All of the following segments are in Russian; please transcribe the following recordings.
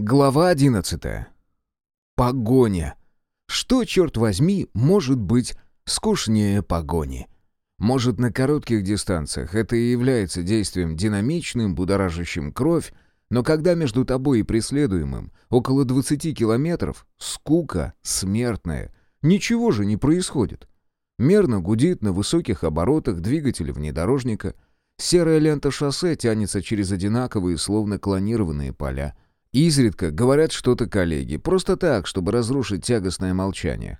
Глава одиннадцатая. Погоня. Что, черт возьми, может быть скучнее погони? Может, на коротких дистанциях это и является действием динамичным, будоражащим кровь, но когда между тобой и преследуемым около 20 километров, скука смертная, ничего же не происходит. Мерно гудит на высоких оборотах двигатель внедорожника, серая лента шоссе тянется через одинаковые, словно клонированные поля — Изредка говорят что-то коллеги, просто так, чтобы разрушить тягостное молчание.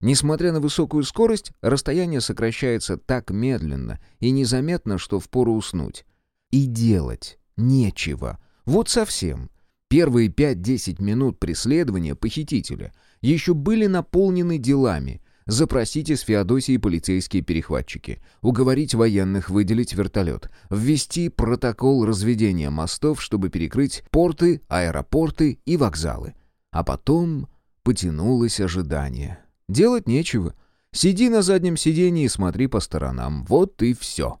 Несмотря на высокую скорость, расстояние сокращается так медленно и незаметно, что впору уснуть. И делать нечего. Вот совсем. Первые 5-10 минут преследования похитителя еще были наполнены делами, Запросить из Феодосии полицейские перехватчики. Уговорить военных выделить вертолет. Ввести протокол разведения мостов, чтобы перекрыть порты, аэропорты и вокзалы. А потом потянулось ожидание. Делать нечего. Сиди на заднем сиденье и смотри по сторонам. Вот и все.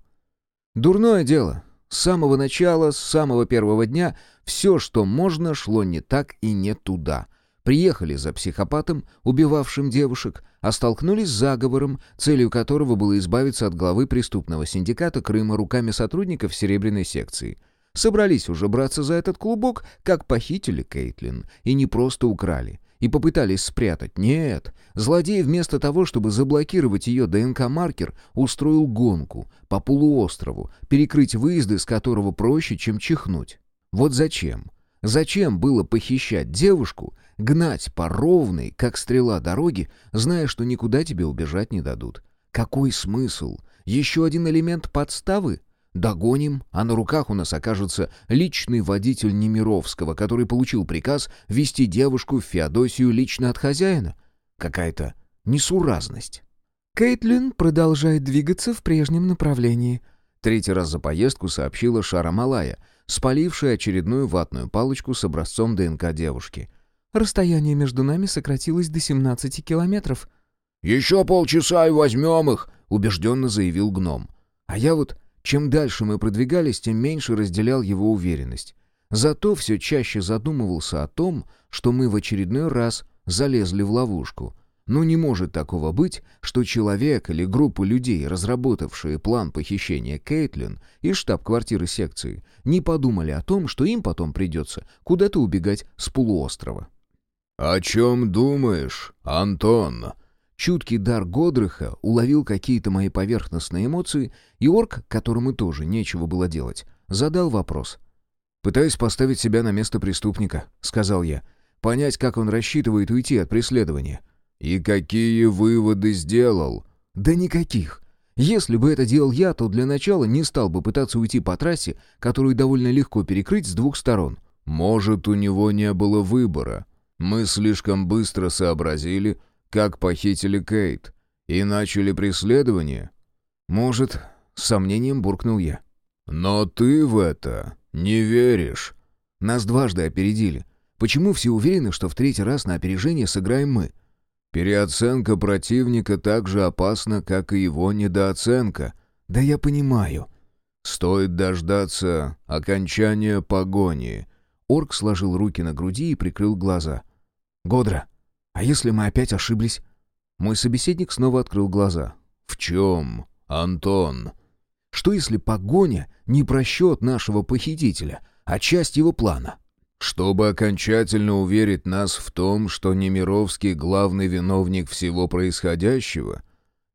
Дурное дело. С самого начала, с самого первого дня, все, что можно, шло не так и не туда. Приехали за психопатом, убивавшим девушек, а столкнулись с заговором, целью которого было избавиться от главы преступного синдиката Крыма руками сотрудников Серебряной секции. Собрались уже браться за этот клубок, как похитили Кейтлин, и не просто украли, и попытались спрятать. Нет, злодей вместо того, чтобы заблокировать ее ДНК-маркер, устроил гонку по полуострову, перекрыть выезды, с которого проще, чем чихнуть. Вот зачем? Зачем было похищать девушку, гнать по ровной, как стрела дороги, зная, что никуда тебе убежать не дадут? Какой смысл? Еще один элемент подставы? Догоним, а на руках у нас окажется личный водитель Немировского, который получил приказ вести девушку в Феодосию лично от хозяина. Какая-то несуразность. Кейтлин продолжает двигаться в прежнем направлении. Третий раз за поездку сообщила Шара Малая — спаливший очередную ватную палочку с образцом ДНК девушки. «Расстояние между нами сократилось до 17 километров». «Еще полчаса и возьмем их», — убежденно заявил гном. А я вот, чем дальше мы продвигались, тем меньше разделял его уверенность. Зато все чаще задумывался о том, что мы в очередной раз залезли в ловушку — но не может такого быть, что человек или группа людей, разработавшие план похищения Кейтлин из штаб-квартиры секции, не подумали о том, что им потом придется куда-то убегать с полуострова. «О чем думаешь, Антон?» Чуткий дар Годрыха уловил какие-то мои поверхностные эмоции, и орк, которому тоже нечего было делать, задал вопрос. «Пытаюсь поставить себя на место преступника», — сказал я. «Понять, как он рассчитывает уйти от преследования». «И какие выводы сделал?» «Да никаких. Если бы это делал я, то для начала не стал бы пытаться уйти по трассе, которую довольно легко перекрыть с двух сторон». «Может, у него не было выбора. Мы слишком быстро сообразили, как похитили Кейт, и начали преследование?» «Может», — с сомнением буркнул я. «Но ты в это не веришь». «Нас дважды опередили. Почему все уверены, что в третий раз на опережение сыграем мы?» Переоценка противника так же опасна, как и его недооценка. Да я понимаю. Стоит дождаться окончания погони. Орк сложил руки на груди и прикрыл глаза. Годра, а если мы опять ошиблись? Мой собеседник снова открыл глаза. В чем, Антон? Что если погоня не просчет нашего похитителя, а часть его плана? Чтобы окончательно уверить нас в том, что Немировский главный виновник всего происходящего,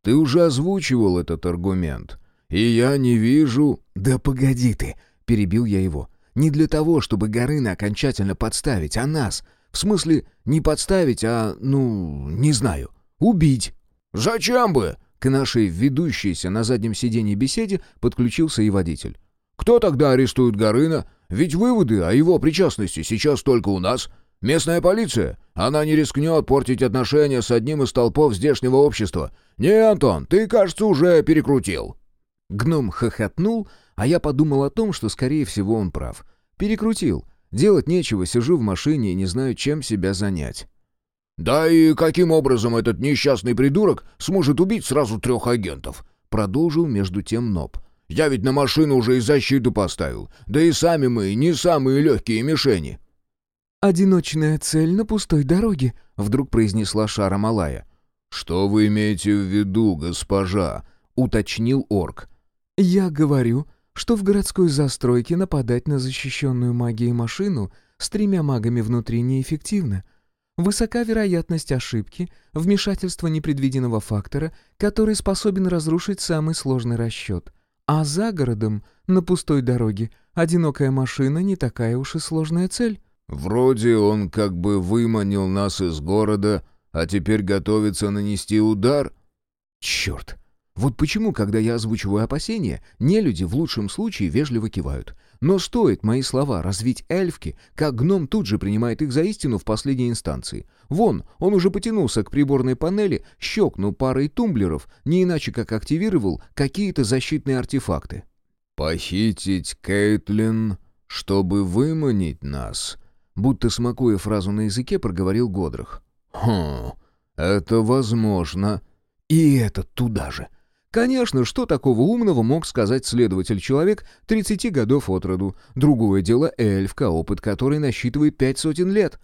ты уже озвучивал этот аргумент, и я не вижу...» «Да погоди ты!» — перебил я его. «Не для того, чтобы Горына окончательно подставить, а нас. В смысле, не подставить, а, ну, не знаю, убить». «Зачем бы?» К нашей ведущейся на заднем сиденье беседе подключился и водитель. «Кто тогда арестует Горына? Ведь выводы о его причастности сейчас только у нас. Местная полиция. Она не рискнет портить отношения с одним из толпов здешнего общества. Не, Антон, ты, кажется, уже перекрутил». Гном хохотнул, а я подумал о том, что, скорее всего, он прав. Перекрутил. Делать нечего, сижу в машине и не знаю, чем себя занять. «Да и каким образом этот несчастный придурок сможет убить сразу трех агентов?» Продолжил между тем Ноб. Я ведь на машину уже и защиту поставил. Да и сами мы не самые легкие мишени». «Одиночная цель на пустой дороге», — вдруг произнесла Шара Малая. «Что вы имеете в виду, госпожа?» — уточнил орк. «Я говорю, что в городской застройке нападать на защищенную магией машину с тремя магами внутри неэффективно. Высока вероятность ошибки, вмешательства непредвиденного фактора, который способен разрушить самый сложный расчет. А за городом, на пустой дороге, одинокая машина не такая уж и сложная цель». «Вроде он как бы выманил нас из города, а теперь готовится нанести удар?» «Черт! Вот почему, когда я озвучиваю опасения, нелюди в лучшем случае вежливо кивают. Но стоит мои слова развить эльфки, как гном тут же принимает их за истину в последней инстанции. Вон, он уже потянулся к приборной панели, щелкнул парой тумблеров, не иначе как активировал какие-то защитные артефакты. «Похитить Кейтлин, чтобы выманить нас», будто смакуя фразу на языке, проговорил Годрах. «Хм, это возможно». И это туда же. Конечно, что такого умного мог сказать следователь-человек 30 годов от роду? Другое дело эльфка, опыт которой насчитывает пять сотен лет.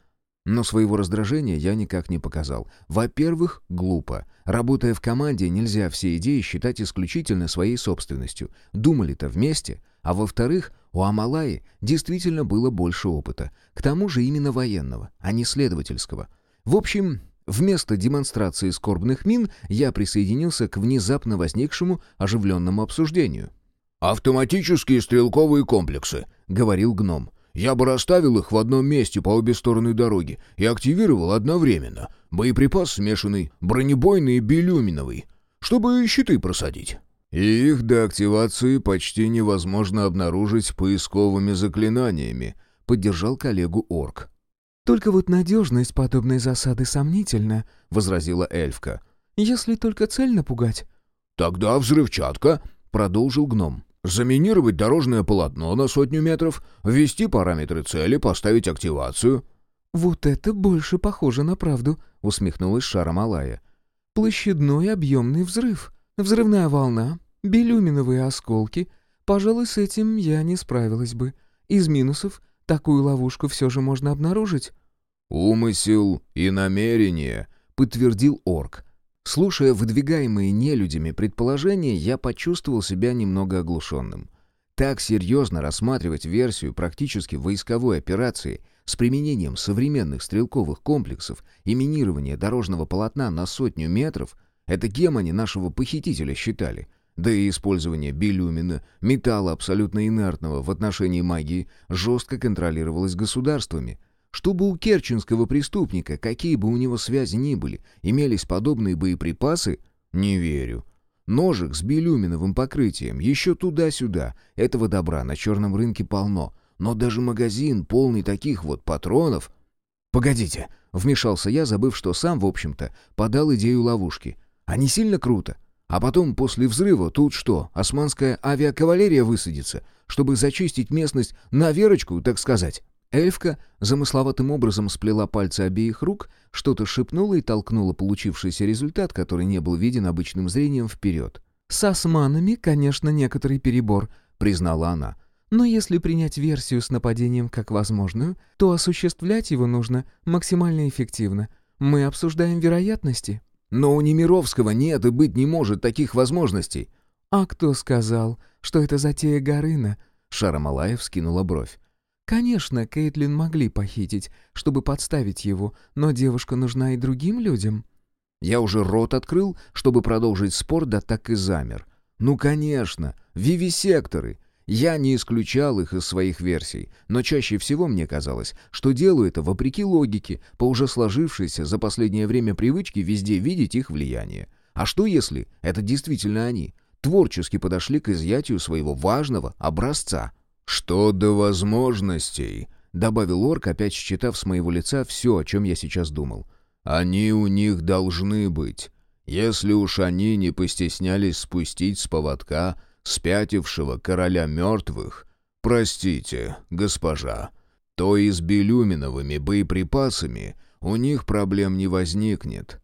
Но своего раздражения я никак не показал. Во-первых, глупо. Работая в команде, нельзя все идеи считать исключительно своей собственностью. Думали-то вместе. А во-вторых, у Амалаи действительно было больше опыта. К тому же именно военного, а не следовательского. В общем, вместо демонстрации скорбных мин я присоединился к внезапно возникшему оживленному обсуждению. «Автоматические стрелковые комплексы», — говорил гном. «Я бы расставил их в одном месте по обе стороны дороги и активировал одновременно. Боеприпас смешанный, бронебойный и белюминовый, чтобы щиты просадить. И их до активации почти невозможно обнаружить поисковыми заклинаниями», — поддержал коллегу Орк. «Только вот надежность подобной засады сомнительна», — возразила эльфка. «Если только цель напугать». «Тогда взрывчатка», — продолжил гном. «Заминировать дорожное полотно на сотню метров, ввести параметры цели, поставить активацию». «Вот это больше похоже на правду», — усмехнулась Шарамалая. «Площадной объемный взрыв. Взрывная волна, белюминовые осколки. Пожалуй, с этим я не справилась бы. Из минусов такую ловушку все же можно обнаружить». «Умысел и намерение», — подтвердил орк. Слушая выдвигаемые нелюдями предположения, я почувствовал себя немного оглушенным. Так серьезно рассматривать версию практически войсковой операции с применением современных стрелковых комплексов и минирования дорожного полотна на сотню метров — это кем они нашего похитителя считали — да и использование билюмина, металла абсолютно инертного в отношении магии, жестко контролировалось государствами. Чтобы у керченского преступника, какие бы у него связи ни были, имелись подобные боеприпасы, не верю. Ножик с билюминовым покрытием, еще туда-сюда. Этого добра на черном рынке полно. Но даже магазин, полный таких вот патронов... «Погодите», — вмешался я, забыв, что сам, в общем-то, подал идею ловушки. «А не сильно круто? А потом, после взрыва, тут что, османская авиакавалерия высадится, чтобы зачистить местность на верочку, так сказать?» Эльфка замысловатым образом сплела пальцы обеих рук, что-то шепнула и толкнула получившийся результат, который не был виден обычным зрением, вперед. «С османами, конечно, некоторый перебор», — признала она. «Но если принять версию с нападением как возможную, то осуществлять его нужно максимально эффективно. Мы обсуждаем вероятности». Но у Немировского нет и быть не может таких возможностей. «А кто сказал, что это затея Горына?» Шарамалаев скинула бровь. «Конечно, Кейтлин могли похитить, чтобы подставить его, но девушка нужна и другим людям». Я уже рот открыл, чтобы продолжить спор, да так и замер. «Ну, конечно, вивисекторы. Я не исключал их из своих версий, но чаще всего мне казалось, что делаю это вопреки логике, по уже сложившейся за последнее время привычке везде видеть их влияние. А что если это действительно они? Творчески подошли к изъятию своего важного образца. «Что до возможностей», — добавил Орк, опять считав с моего лица все, о чем я сейчас думал. «Они у них должны быть. Если уж они не постеснялись спустить с поводка спятившего короля мертвых, простите, госпожа, то и с белюминовыми боеприпасами у них проблем не возникнет».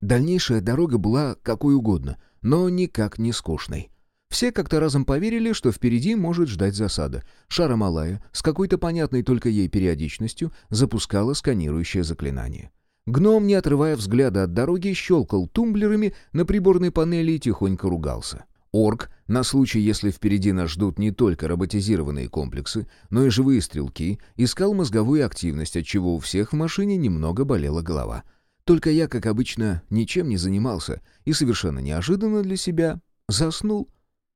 Дальнейшая дорога была какой угодно, но никак не скучной. Все как-то разом поверили, что впереди может ждать засада. Шара Малая с какой-то понятной только ей периодичностью запускала сканирующее заклинание. Гном, не отрывая взгляда от дороги, щелкал тумблерами на приборной панели и тихонько ругался. Орк, на случай, если впереди нас ждут не только роботизированные комплексы, но и живые стрелки, искал мозговую активность, отчего у всех в машине немного болела голова. Только я, как обычно, ничем не занимался и совершенно неожиданно для себя заснул.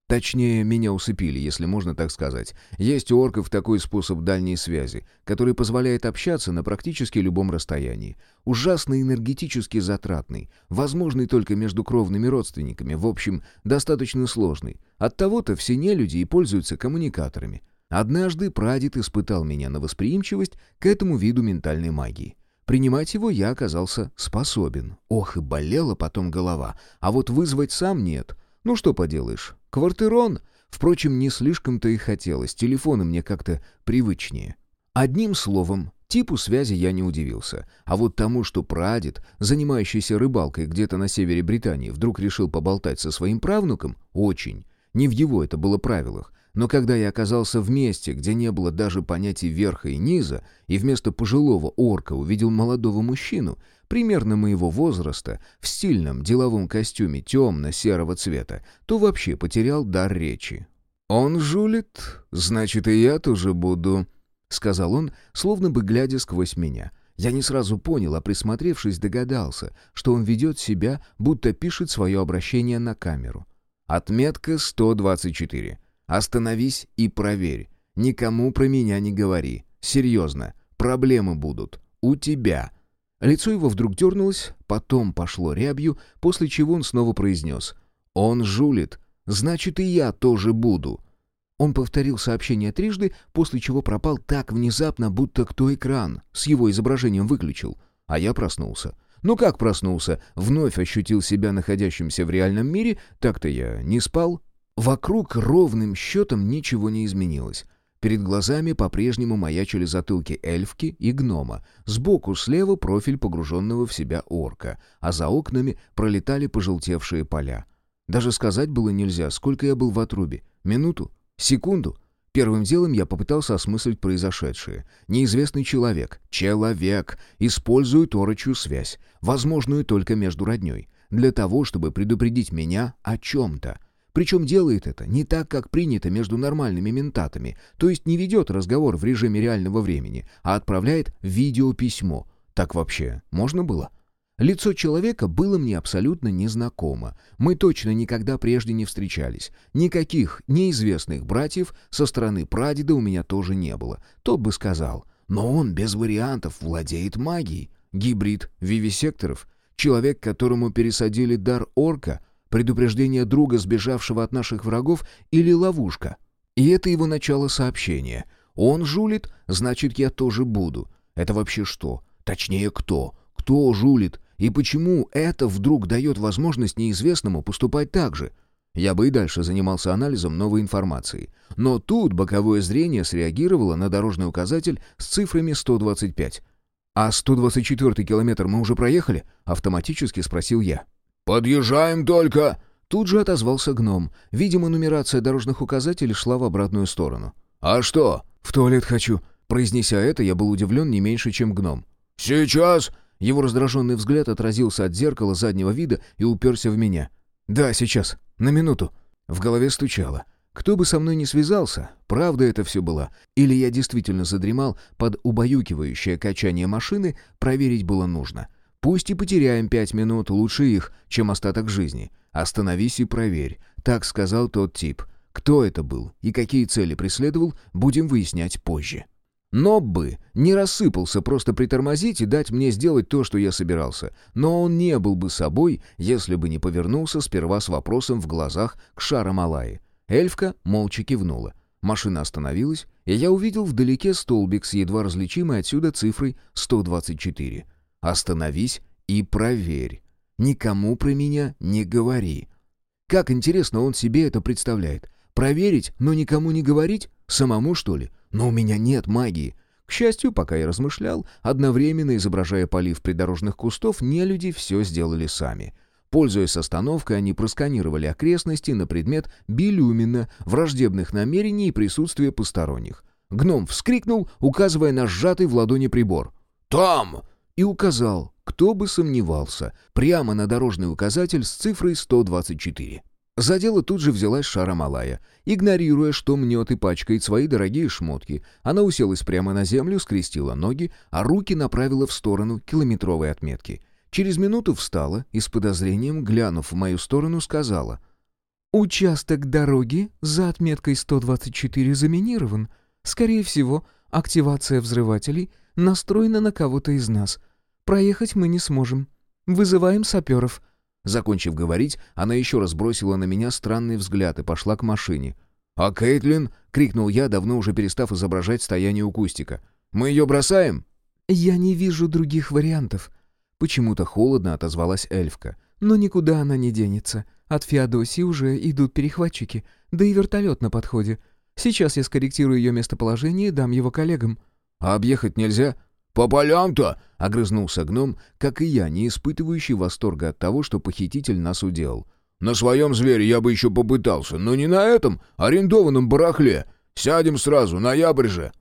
Точнее, меня усыпили, если можно так сказать. Есть у орков такой способ дальней связи, который позволяет общаться на практически любом расстоянии. Ужасно энергетически затратный, возможный только между кровными родственниками, в общем, достаточно сложный. Оттого-то все нелюди и пользуются коммуникаторами. Однажды прадед испытал меня на восприимчивость к этому виду ментальной магии. Принимать его я оказался способен. Ох, и болела потом голова. А вот вызвать сам нет. Ну что поделаешь, Квартирон, впрочем, не слишком-то и хотелось, телефоны мне как-то привычнее. Одним словом, типу связи я не удивился, а вот тому, что прадед, занимающийся рыбалкой где-то на севере Британии, вдруг решил поболтать со своим правнуком, очень. Не в его это было правилах, но когда я оказался в месте, где не было даже понятий верха и низа, и вместо пожилого орка увидел молодого мужчину, примерно моего возраста, в стильном деловом костюме темно-серого цвета, то вообще потерял дар речи. «Он жулит, значит, и я тоже буду», — сказал он, словно бы глядя сквозь меня. Я не сразу понял, а присмотревшись, догадался, что он ведет себя, будто пишет свое обращение на камеру. Отметка 124. Остановись и проверь. Никому про меня не говори. Серьезно, проблемы будут. У тебя. Лицо его вдруг дернулось, потом пошло рябью, после чего он снова произнес. «Он жулит. Значит, и я тоже буду». Он повторил сообщение трижды, после чего пропал так внезапно, будто кто экран с его изображением выключил. А я проснулся. Ну как проснулся? Вновь ощутил себя находящимся в реальном мире, так-то я не спал. Вокруг ровным счетом ничего не изменилось. Перед глазами по-прежнему маячили затылки эльфки и гнома. Сбоку слева профиль погруженного в себя орка, а за окнами пролетали пожелтевшие поля. Даже сказать было нельзя, сколько я был в отрубе. Минуту? Секунду? Первым делом я попытался осмыслить произошедшее. Неизвестный человек, человек, использует орочью связь, возможную только между родней, для того, чтобы предупредить меня о чем-то — причем делает это не так, как принято между нормальными ментатами, то есть не ведет разговор в режиме реального времени, а отправляет видеописьмо. Так вообще можно было? Лицо человека было мне абсолютно незнакомо. Мы точно никогда прежде не встречались. Никаких неизвестных братьев со стороны прадеда у меня тоже не было. Тот бы сказал, но он без вариантов владеет магией. Гибрид вивисекторов. Человек, которому пересадили дар орка, Предупреждение друга, сбежавшего от наших врагов, или ловушка? И это его начало сообщения. Он жулит, значит, я тоже буду. Это вообще что? Точнее, кто? Кто жулит? И почему это вдруг дает возможность неизвестному поступать так же? Я бы и дальше занимался анализом новой информации. Но тут боковое зрение среагировало на дорожный указатель с цифрами 125. «А 124 километр мы уже проехали?» — автоматически спросил я. «Подъезжаем только!» Тут же отозвался гном. Видимо, нумерация дорожных указателей шла в обратную сторону. «А что?» «В туалет хочу». Произнеся это, я был удивлен не меньше, чем гном. «Сейчас!» Его раздраженный взгляд отразился от зеркала заднего вида и уперся в меня. «Да, сейчас. На минуту». В голове стучало. Кто бы со мной не связался, правда это все было, или я действительно задремал под убаюкивающее качание машины, проверить было нужно. Пусть и потеряем пять минут, лучше их, чем остаток жизни. Остановись и проверь. Так сказал тот тип. Кто это был и какие цели преследовал, будем выяснять позже. Но бы не рассыпался просто притормозить и дать мне сделать то, что я собирался. Но он не был бы собой, если бы не повернулся сперва с вопросом в глазах к Шарамалае. Эльфка молча кивнула. Машина остановилась, и я увидел вдалеке столбик с едва различимой отсюда цифрой 124. Остановись и проверь. Никому про меня не говори. Как интересно он себе это представляет. Проверить, но никому не говорить? Самому, что ли? Но у меня нет магии. К счастью, пока я размышлял, одновременно изображая полив придорожных кустов, нелюди все сделали сами. Пользуясь остановкой, они просканировали окрестности на предмет билюмина, враждебных намерений и присутствия посторонних. Гном вскрикнул, указывая на сжатый в ладони прибор. «Там!» И указал, кто бы сомневался, прямо на дорожный указатель с цифрой 124. За дело тут же взялась Шара Малая. Игнорируя, что мнет и пачкает свои дорогие шмотки, она уселась прямо на землю, скрестила ноги, а руки направила в сторону километровой отметки. Через минуту встала и с подозрением, глянув в мою сторону, сказала «Участок дороги за отметкой 124 заминирован. Скорее всего, активация взрывателей настроена на кого-то из нас. Проехать мы не сможем. Вызываем саперов». Закончив говорить, она еще раз бросила на меня странный взгляд и пошла к машине. «А Кейтлин?» — крикнул я, давно уже перестав изображать стояние у кустика. «Мы ее бросаем?» «Я не вижу других вариантов». Почему-то холодно отозвалась эльфка. «Но никуда она не денется. От Феодосии уже идут перехватчики, да и вертолет на подходе. Сейчас я скорректирую ее местоположение и дам его коллегам». «А объехать нельзя?» «По полям-то!» — огрызнулся гном, как и я, не испытывающий восторга от того, что похититель нас уделал. «На своем звере я бы еще попытался, но не на этом арендованном барахле. Сядем сразу, ноябрь же!»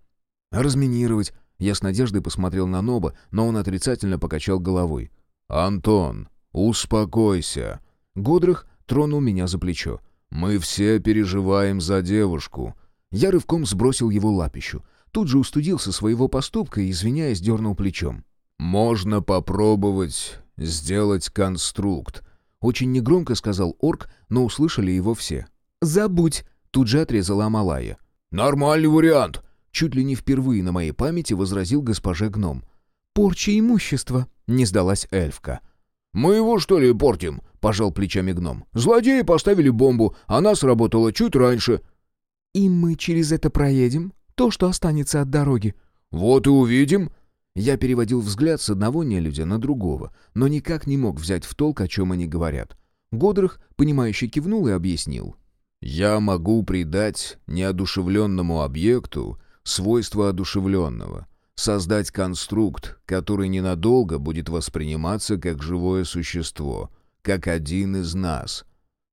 «Разминировать!» Я с надеждой посмотрел на Ноба, но он отрицательно покачал головой. «Антон, успокойся!» Годрых тронул меня за плечо. «Мы все переживаем за девушку». Я рывком сбросил его лапищу. Тут же устудился своего поступка и, извиняясь, дернул плечом. «Можно попробовать сделать конструкт», — очень негромко сказал орк, но услышали его все. «Забудь», — тут же отрезала Амалая. «Нормальный вариант», — чуть ли не впервые на моей памяти возразил госпоже гном. «Порча имущества», — не сдалась эльфка. «Мы его, что ли, портим?» — пожал плечами гном. «Злодеи поставили бомбу, она сработала чуть раньше». «И мы через это проедем?» То, что останется от дороги». «Вот и увидим». Я переводил взгляд с одного нелюдя на другого, но никак не мог взять в толк, о чем они говорят. Годрых, понимающе кивнул и объяснил. «Я могу придать неодушевленному объекту свойства одушевленного, создать конструкт, который ненадолго будет восприниматься как живое существо, как один из нас».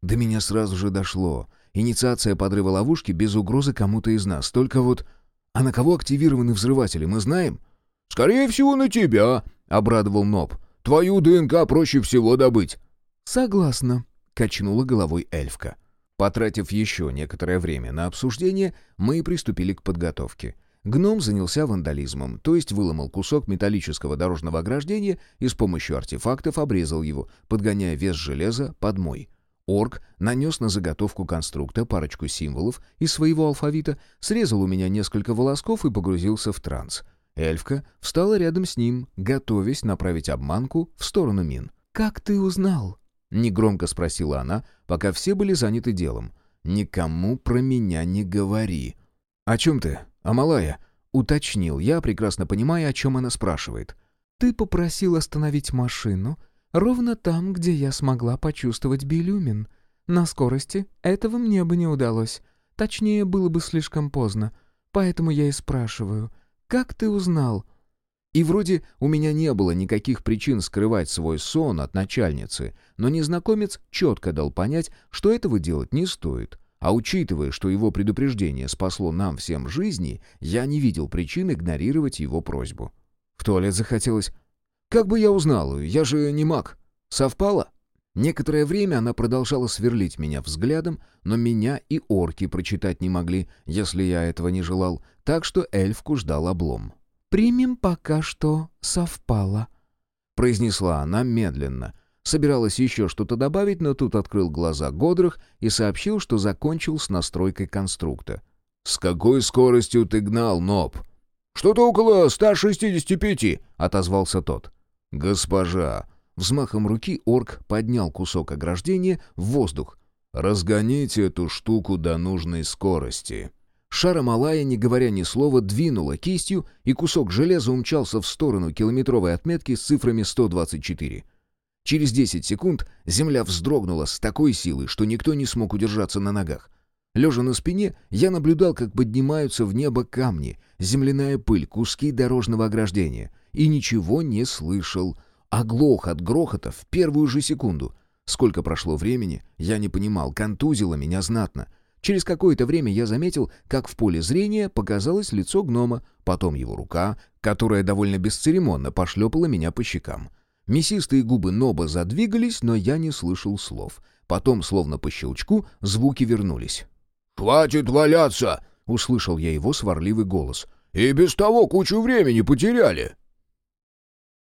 До меня сразу же дошло. Инициация подрыва ловушки без угрозы кому-то из нас. Только вот... А на кого активированы взрыватели, мы знаем? «Скорее всего, на тебя», — обрадовал Ноб. «Твою ДНК проще всего добыть». «Согласна», — качнула головой эльфка. Потратив еще некоторое время на обсуждение, мы приступили к подготовке. Гном занялся вандализмом, то есть выломал кусок металлического дорожного ограждения и с помощью артефактов обрезал его, подгоняя вес железа под мой. Орк нанес на заготовку конструкта парочку символов из своего алфавита, срезал у меня несколько волосков и погрузился в транс. Эльфка встала рядом с ним, готовясь направить обманку в сторону мин. «Как ты узнал?» — негромко спросила она, пока все были заняты делом. «Никому про меня не говори». «О чем ты, Амалая?» — уточнил я, прекрасно понимая, о чем она спрашивает. «Ты попросил остановить машину», Ровно там, где я смогла почувствовать билюмин. На скорости этого мне бы не удалось. Точнее, было бы слишком поздно. Поэтому я и спрашиваю, как ты узнал?» И вроде у меня не было никаких причин скрывать свой сон от начальницы, но незнакомец четко дал понять, что этого делать не стоит. А учитывая, что его предупреждение спасло нам всем жизни, я не видел причин игнорировать его просьбу. В туалет захотелось как бы я узнал? Я же не маг. Совпало? Некоторое время она продолжала сверлить меня взглядом, но меня и орки прочитать не могли, если я этого не желал, так что эльфку ждал облом. «Примем пока что совпало», — произнесла она медленно. Собиралась еще что-то добавить, но тут открыл глаза Годрых и сообщил, что закончил с настройкой конструкта. «С какой скоростью ты гнал, Ноб?» «Что-то около 165», — отозвался тот. «Госпожа!» Взмахом руки орк поднял кусок ограждения в воздух. «Разгоните эту штуку до нужной скорости». Шара Малая, не говоря ни слова, двинула кистью, и кусок железа умчался в сторону километровой отметки с цифрами 124. Через 10 секунд земля вздрогнула с такой силой, что никто не смог удержаться на ногах. Лежа на спине, я наблюдал, как поднимаются в небо камни, земляная пыль, куски дорожного ограждения — и ничего не слышал. Оглох от грохота в первую же секунду. Сколько прошло времени, я не понимал, контузило меня знатно. Через какое-то время я заметил, как в поле зрения показалось лицо гнома, потом его рука, которая довольно бесцеремонно пошлепала меня по щекам. Мясистые губы Ноба задвигались, но я не слышал слов. Потом, словно по щелчку, звуки вернулись. «Хватит валяться!» — услышал я его сварливый голос. «И без того кучу времени потеряли!»